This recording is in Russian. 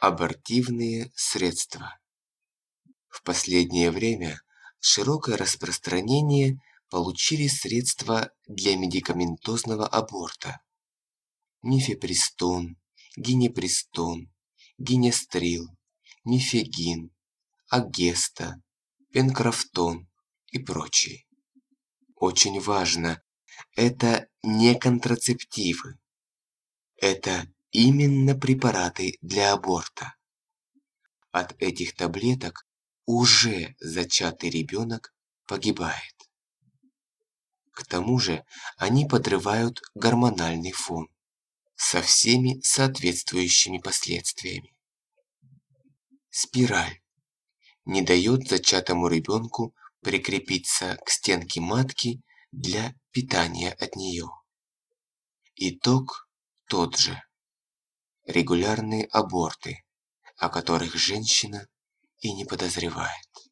Абортивные средства. В последнее время широкое распространение получили средства для медикаментозного аборта. Нифепристон, гинепристон, гинестрил, нифегин, агеста, пенкрафтон и прочие. Очень важно, это не контрацептивы. Это именно препараты для аборта. От этих таблеток уже зачатый ребенок погибает. К тому же они подрывают гормональный фон со всеми соответствующими последствиями. Спираль не дает зачатому ребенку прикрепиться к стенке матки для питания от нее. Итог тот же регулярные аборты, о которых женщина и не подозревает.